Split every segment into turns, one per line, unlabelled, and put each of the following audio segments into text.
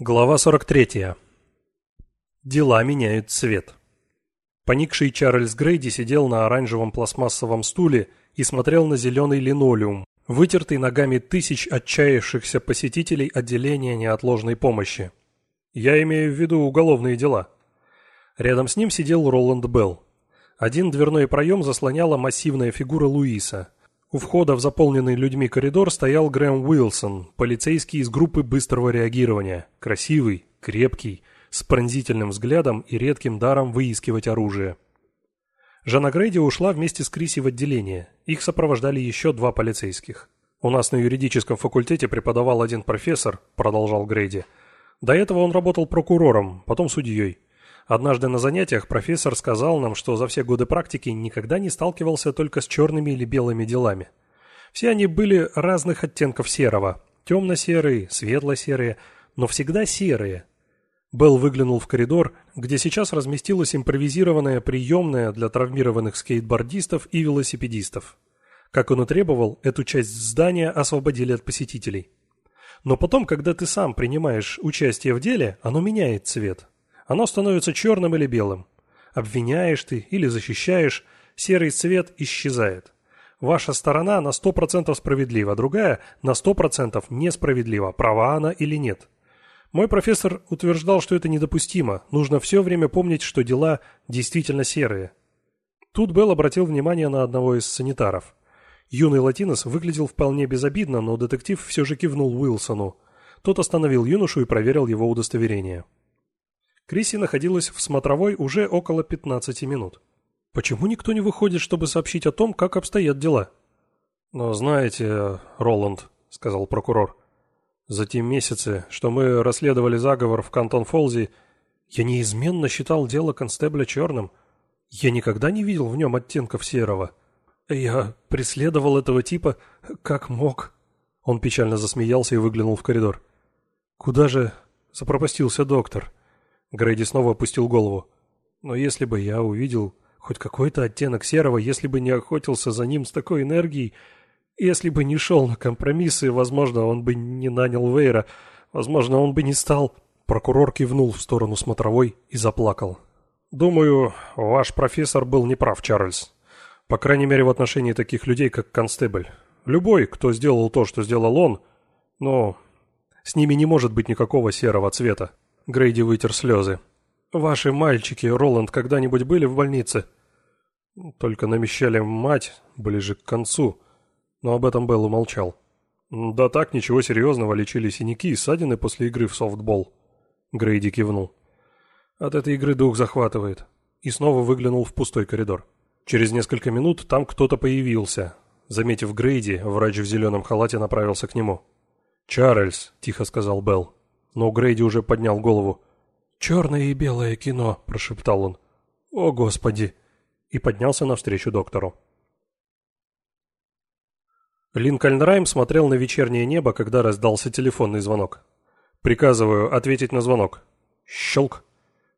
Глава 43. Дела меняют цвет. Поникший Чарльз Грейди сидел на оранжевом пластмассовом стуле и смотрел на зеленый линолеум, вытертый ногами тысяч отчаявшихся посетителей отделения неотложной помощи. Я имею в виду уголовные дела. Рядом с ним сидел Роланд Белл. Один дверной проем заслоняла массивная фигура Луиса. У входа в заполненный людьми коридор стоял Грэм Уилсон, полицейский из группы быстрого реагирования, красивый, крепкий, с пронзительным взглядом и редким даром выискивать оружие. Жанна Грейди ушла вместе с Криси в отделение. Их сопровождали еще два полицейских. «У нас на юридическом факультете преподавал один профессор», – продолжал Грейди. «До этого он работал прокурором, потом судьей. Однажды на занятиях профессор сказал нам, что за все годы практики никогда не сталкивался только с черными или белыми делами. Все они были разных оттенков серого. Темно-серые, светло-серые, но всегда серые. Белл выглянул в коридор, где сейчас разместилась импровизированная приемная для травмированных скейтбордистов и велосипедистов. Как он и требовал, эту часть здания освободили от посетителей. Но потом, когда ты сам принимаешь участие в деле, оно меняет цвет. Оно становится черным или белым. Обвиняешь ты или защищаешь, серый цвет исчезает. Ваша сторона на 100% справедлива, другая на 100% несправедлива, права она или нет. Мой профессор утверждал, что это недопустимо, нужно все время помнить, что дела действительно серые. Тут Белл обратил внимание на одного из санитаров. Юный латинос выглядел вполне безобидно, но детектив все же кивнул Уилсону. Тот остановил юношу и проверил его удостоверение. Криси находилась в смотровой уже около 15 минут. Почему никто не выходит, чтобы сообщить о том, как обстоят дела? Но знаете, Роланд, сказал прокурор, за те месяцы, что мы расследовали заговор в Кантон-Фолзе, я неизменно считал дело констебля черным. Я никогда не видел в нем оттенков серого. Я преследовал этого типа как мог. Он печально засмеялся и выглянул в коридор. Куда же запропастился доктор? Грейди снова опустил голову. Но если бы я увидел хоть какой-то оттенок серого, если бы не охотился за ним с такой энергией, если бы не шел на компромиссы, возможно, он бы не нанял Вейра, возможно, он бы не стал... Прокурор кивнул в сторону смотровой и заплакал. «Думаю, ваш профессор был неправ, Чарльз. По крайней мере, в отношении таких людей, как Констебль. Любой, кто сделал то, что сделал он, но с ними не может быть никакого серого цвета. Грейди вытер слезы. «Ваши мальчики, Роланд, когда-нибудь были в больнице?» «Только намещали мать ближе к концу». Но об этом Белл умолчал. «Да так, ничего серьезного, лечили синяки и ссадины после игры в софтбол». Грейди кивнул. «От этой игры дух захватывает». И снова выглянул в пустой коридор. Через несколько минут там кто-то появился. Заметив Грейди, врач в зеленом халате направился к нему. «Чарльз», — тихо сказал Белл но Грейди уже поднял голову. «Черное и белое кино», – прошептал он. «О, Господи!» и поднялся навстречу доктору. Линкольн Райм смотрел на вечернее небо, когда раздался телефонный звонок. «Приказываю ответить на звонок». Щелк.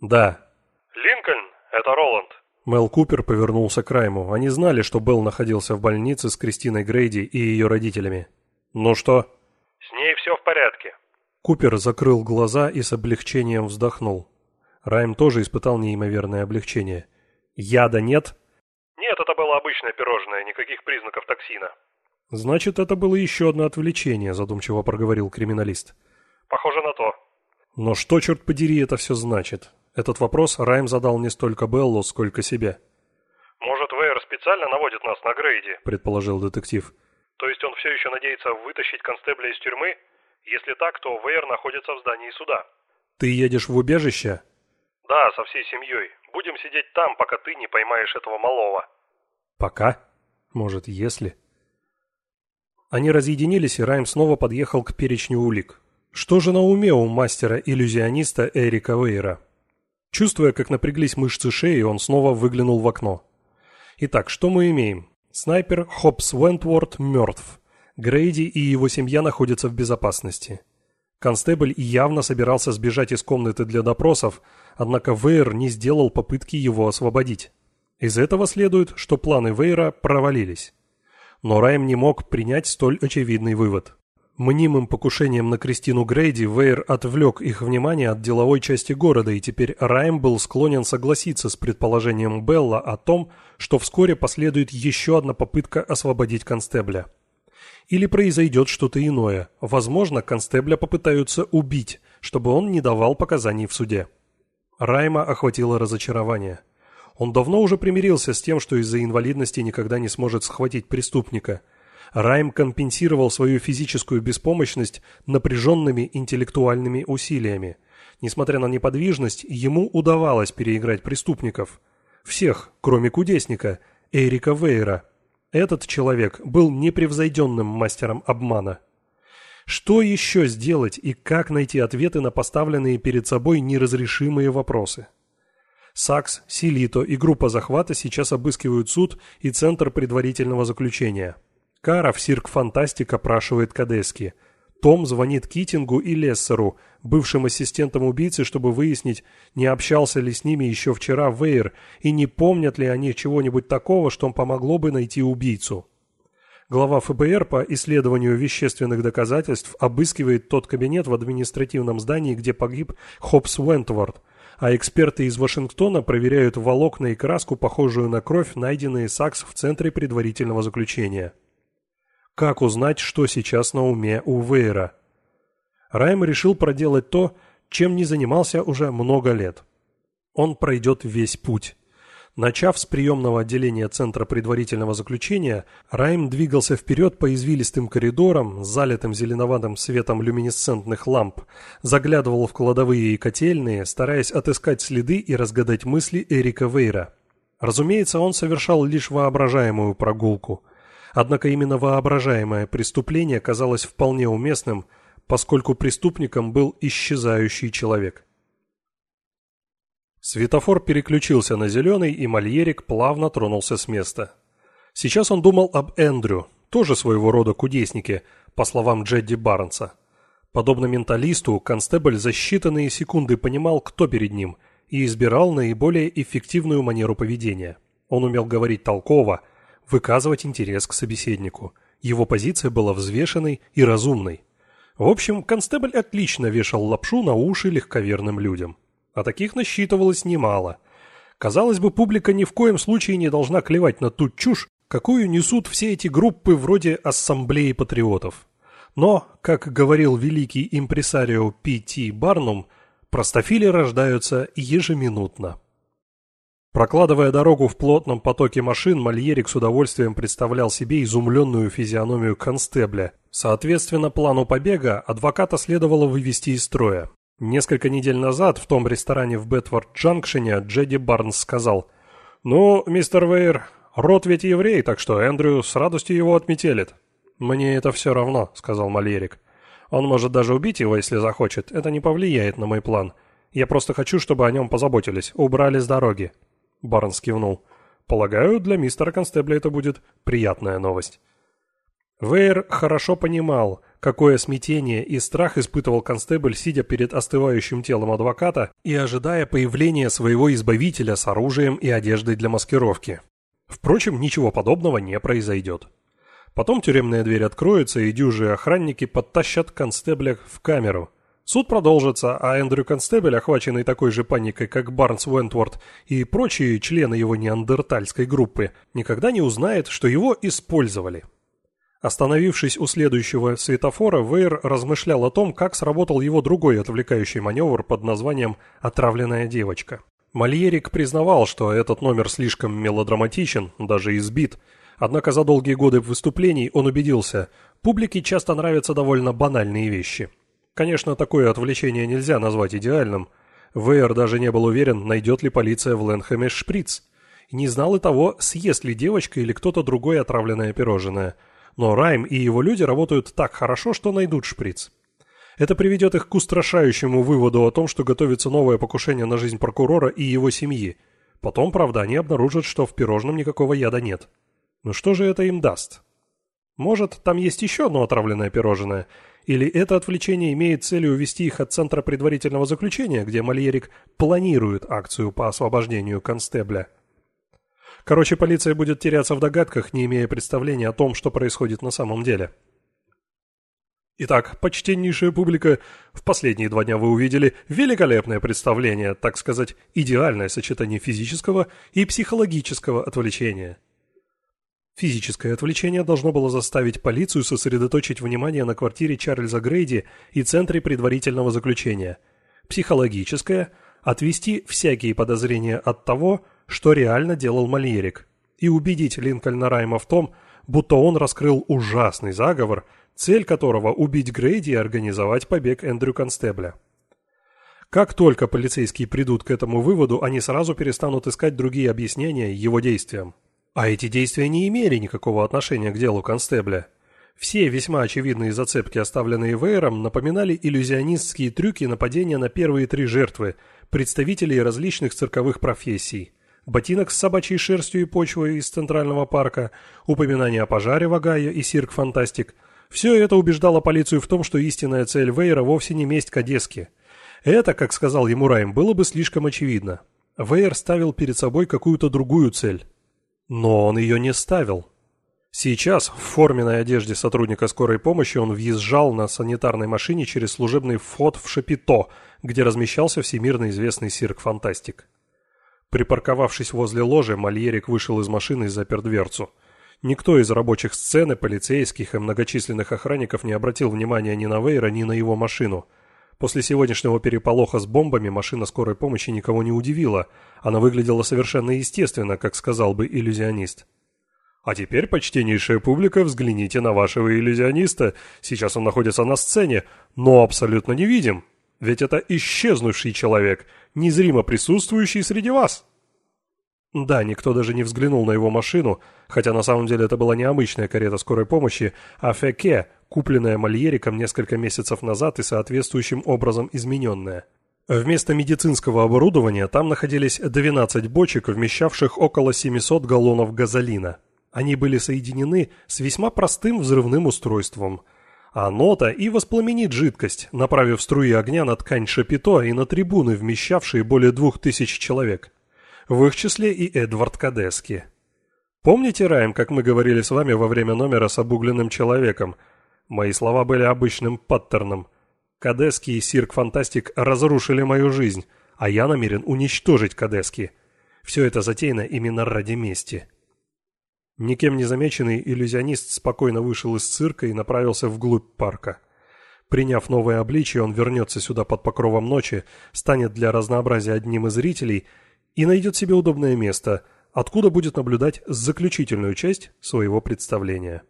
«Да».
«Линкольн, это Роланд».
Мел Купер повернулся к Райму. Они знали, что Белл находился в больнице с Кристиной Грейди и ее родителями. «Ну что?»
«С ней все в порядке.
Купер закрыл глаза и с облегчением вздохнул. Райм тоже испытал неимоверное облегчение. «Яда нет?»
«Нет, это было обычное пирожное, никаких признаков токсина».
«Значит, это было еще одно отвлечение», задумчиво проговорил криминалист.
«Похоже на то».
«Но что, черт подери, это все значит?» Этот вопрос Райм задал не столько Беллу, сколько себе.
«Может, Вейер специально наводит нас на Грейди?»
предположил детектив.
«То есть он все еще надеется вытащить констебля из тюрьмы?» Если так, то ВР находится в здании суда.
Ты едешь в убежище?
Да, со всей семьей. Будем сидеть там, пока ты не поймаешь этого малого.
Пока? Может, если? Они разъединились, и Райм снова подъехал к перечню улик. Что же на уме у мастера-иллюзиониста Эрика Вейра? Чувствуя, как напряглись мышцы шеи, он снова выглянул в окно. Итак, что мы имеем? Снайпер Хопс Вентворд мертв. Грейди и его семья находятся в безопасности. Констебль явно собирался сбежать из комнаты для допросов, однако Вейер не сделал попытки его освободить. Из этого следует, что планы Вейра провалились. Но Райм не мог принять столь очевидный вывод. Мнимым покушением на Кристину Грейди Вейер отвлек их внимание от деловой части города, и теперь Райм был склонен согласиться с предположением Белла о том, что вскоре последует еще одна попытка освободить констебля. Или произойдет что-то иное. Возможно, констебля попытаются убить, чтобы он не давал показаний в суде. Райма охватило разочарование. Он давно уже примирился с тем, что из-за инвалидности никогда не сможет схватить преступника – Райм компенсировал свою физическую беспомощность напряженными интеллектуальными усилиями. Несмотря на неподвижность, ему удавалось переиграть преступников. Всех, кроме кудесника, Эрика Вейра. Этот человек был непревзойденным мастером обмана. Что еще сделать и как найти ответы на поставленные перед собой неразрешимые вопросы? Сакс, Силито и группа захвата сейчас обыскивают суд и центр предварительного заключения. Кара в Сирк Фантастик опрашивает Кадески. Том звонит Китингу и Лессеру, бывшим ассистентам убийцы, чтобы выяснить, не общался ли с ними еще вчера Вейер и не помнят ли они чего-нибудь такого, что помогло бы найти убийцу. Глава ФБР по исследованию вещественных доказательств обыскивает тот кабинет в административном здании, где погиб Хопс Уэнтворд, а эксперты из Вашингтона проверяют волокна и краску, похожую на кровь, найденные САКС в центре предварительного заключения. Как узнать, что сейчас на уме у Вейра? Райм решил проделать то, чем не занимался уже много лет. Он пройдет весь путь. Начав с приемного отделения Центра предварительного заключения, Райм двигался вперед по извилистым коридорам, залитым зеленоватым светом люминесцентных ламп, заглядывал в кладовые и котельные, стараясь отыскать следы и разгадать мысли Эрика Вейра. Разумеется, он совершал лишь воображаемую прогулку. Однако именно воображаемое преступление казалось вполне уместным, поскольку преступником был исчезающий человек. Светофор переключился на зеленый, и Мальерик плавно тронулся с места. Сейчас он думал об Эндрю, тоже своего рода кудеснике, по словам Джедди Барнса. Подобно менталисту, констебль за считанные секунды понимал, кто перед ним, и избирал наиболее эффективную манеру поведения. Он умел говорить толково, выказывать интерес к собеседнику. Его позиция была взвешенной и разумной. В общем, констебль отлично вешал лапшу на уши легковерным людям. А таких насчитывалось немало. Казалось бы, публика ни в коем случае не должна клевать на ту чушь, какую несут все эти группы вроде Ассамблеи патриотов. Но, как говорил великий импресарио Пи Ти Барнум, простофили рождаются ежеминутно. Прокладывая дорогу в плотном потоке машин, Мальерик с удовольствием представлял себе изумленную физиономию констебля. Соответственно, плану побега адвоката следовало вывести из строя. Несколько недель назад в том ресторане в Бетфорд-Джанкшене Джеди Барнс сказал «Ну, мистер Вейер, род ведь еврей, так что Эндрю с радостью его отметелит». «Мне это все равно», — сказал Мальерик. «Он может даже убить его, если захочет. Это не повлияет на мой план. Я просто хочу, чтобы о нем позаботились, убрали с дороги». Барнс кивнул. «Полагаю, для мистера Констебля это будет приятная новость». Вейер хорошо понимал, какое смятение и страх испытывал констебль, сидя перед остывающим телом адвоката и ожидая появления своего избавителя с оружием и одеждой для маскировки. Впрочем, ничего подобного не произойдет. Потом тюремная дверь откроется, и дюжие охранники подтащат констебля в камеру – Суд продолжится, а Эндрю Констебель, охваченный такой же паникой, как Барнс Уэнтворд и прочие члены его неандертальской группы, никогда не узнает, что его использовали. Остановившись у следующего светофора, Вейр размышлял о том, как сработал его другой отвлекающий маневр под названием «Отравленная девочка». Мальерик признавал, что этот номер слишком мелодраматичен, даже избит, однако за долгие годы выступлений он убедился, публике часто нравятся довольно банальные вещи – Конечно, такое отвлечение нельзя назвать идеальным. Вейер даже не был уверен, найдет ли полиция в Лэнхэме шприц. Не знал и того, съест ли девочка или кто-то другой отравленное пирожное. Но Райм и его люди работают так хорошо, что найдут шприц. Это приведет их к устрашающему выводу о том, что готовится новое покушение на жизнь прокурора и его семьи. Потом, правда, они обнаружат, что в пирожном никакого яда нет. Но что же это им даст? Может, там есть еще одно отравленное пирожное – или это отвлечение имеет целью увести их от центра предварительного заключения, где Мальерик планирует акцию по освобождению констебля? Короче, полиция будет теряться в догадках, не имея представления о том, что происходит на самом деле. Итак, почтеннейшая публика, в последние два дня вы увидели великолепное представление, так сказать, идеальное сочетание физического и психологического отвлечения. Физическое отвлечение должно было заставить полицию сосредоточить внимание на квартире Чарльза Грейди и центре предварительного заключения. Психологическое – отвести всякие подозрения от того, что реально делал Мальерик, и убедить Линкольна Райма в том, будто он раскрыл ужасный заговор – цель которого – убить Грейди и организовать побег Эндрю Констебля. Как только полицейские придут к этому выводу, они сразу перестанут искать другие объяснения его действиям. А эти действия не имели никакого отношения к делу Констебля. Все весьма очевидные зацепки, оставленные Вейером, напоминали иллюзионистские трюки нападения на первые три жертвы, представителей различных цирковых профессий. Ботинок с собачьей шерстью и почвой из Центрального парка, упоминание о пожаре в Огайо и Сирк Фантастик – все это убеждало полицию в том, что истинная цель Вейера вовсе не месть Кадески. Это, как сказал ему Райм, было бы слишком очевидно. Вейер ставил перед собой какую-то другую цель. Но он ее не ставил. Сейчас в форменной одежде сотрудника скорой помощи он въезжал на санитарной машине через служебный вход в Шапито, где размещался всемирно известный Сирк Фантастик. Припарковавшись возле ложи, Мальерик вышел из машины и запер дверцу – Никто из рабочих сцены, полицейских и многочисленных охранников не обратил внимания ни на Вейра, ни на его машину. После сегодняшнего переполоха с бомбами машина скорой помощи никого не удивила. Она выглядела совершенно естественно, как сказал бы иллюзионист. А теперь, почтеннейшая публика, взгляните на вашего иллюзиониста. Сейчас он находится на сцене, но абсолютно не видим. Ведь это исчезнувший человек, незримо присутствующий среди вас. Да, никто даже не взглянул на его машину, хотя на самом деле это была не обычная карета скорой помощи, а Феке, купленная Мальериком несколько месяцев назад и соответствующим образом измененная. Вместо медицинского оборудования там находились 12 бочек, вмещавших около 700 галлонов газолина. Они были соединены с весьма простым взрывным устройством. Нота и воспламенит жидкость, направив струи огня на ткань шапито и на трибуны, вмещавшие более двух тысяч человек в их числе и Эдвард Кадески. Помните, Райм, как мы говорили с вами во время номера с обугленным человеком? Мои слова были обычным паттерном. Кадески и Сирк Фантастик разрушили мою жизнь, а я намерен уничтожить Кадески. Все это затеяно именно ради мести. Никем не замеченный иллюзионист спокойно вышел из цирка и направился вглубь парка. Приняв новое обличие, он вернется сюда под покровом ночи, станет для разнообразия одним из зрителей – и найдет себе удобное место, откуда будет наблюдать заключительную часть своего представления.